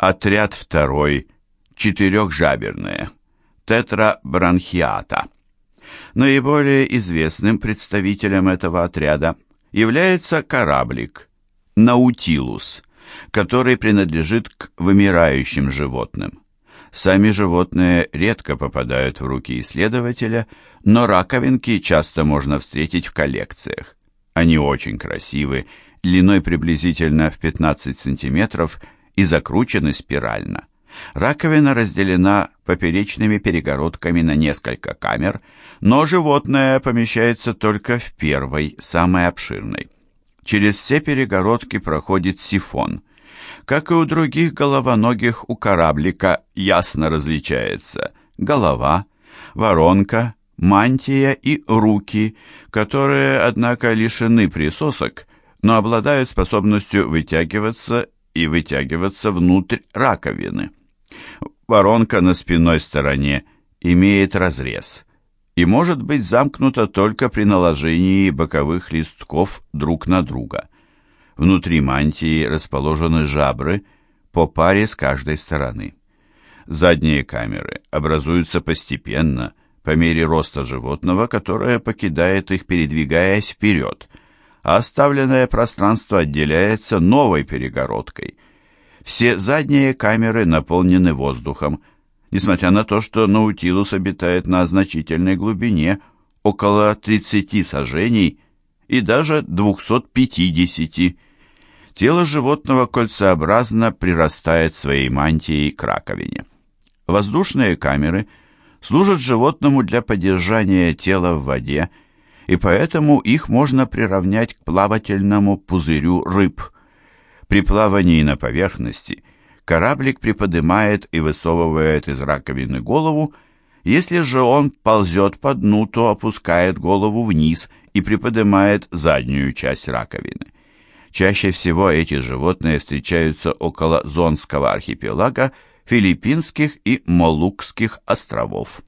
Отряд второй. Четырехжаберные. Тетрабранхиата. Наиболее известным представителем этого отряда является кораблик Наутилус, который принадлежит к вымирающим животным. Сами животные редко попадают в руки исследователя, но раковинки часто можно встретить в коллекциях. Они очень красивы, длиной приблизительно в 15 сантиметров и закручены спирально. Раковина разделена поперечными перегородками на несколько камер, но животное помещается только в первой, самой обширной. Через все перегородки проходит сифон. Как и у других головоногих, у кораблика ясно различается голова, воронка, мантия и руки, которые, однако, лишены присосок, но обладают способностью вытягиваться и вытягиваться внутрь раковины. Воронка на спинной стороне имеет разрез и может быть замкнута только при наложении боковых листков друг на друга. Внутри мантии расположены жабры по паре с каждой стороны. Задние камеры образуются постепенно, по мере роста животного, которое покидает их, передвигаясь вперед, а оставленное пространство отделяется новой перегородкой. Все задние камеры наполнены воздухом, несмотря на то, что Наутилус обитает на значительной глубине, около 30 сажений и даже 250. Тело животного кольцеобразно прирастает своей мантией к раковине. Воздушные камеры служат животному для поддержания тела в воде, и поэтому их можно приравнять к плавательному пузырю рыб. При плавании на поверхности кораблик приподнимает и высовывает из раковины голову, если же он ползет по дну, то опускает голову вниз и приподнимает заднюю часть раковины. Чаще всего эти животные встречаются около Зонского архипелага, Филиппинских и Молукских островов.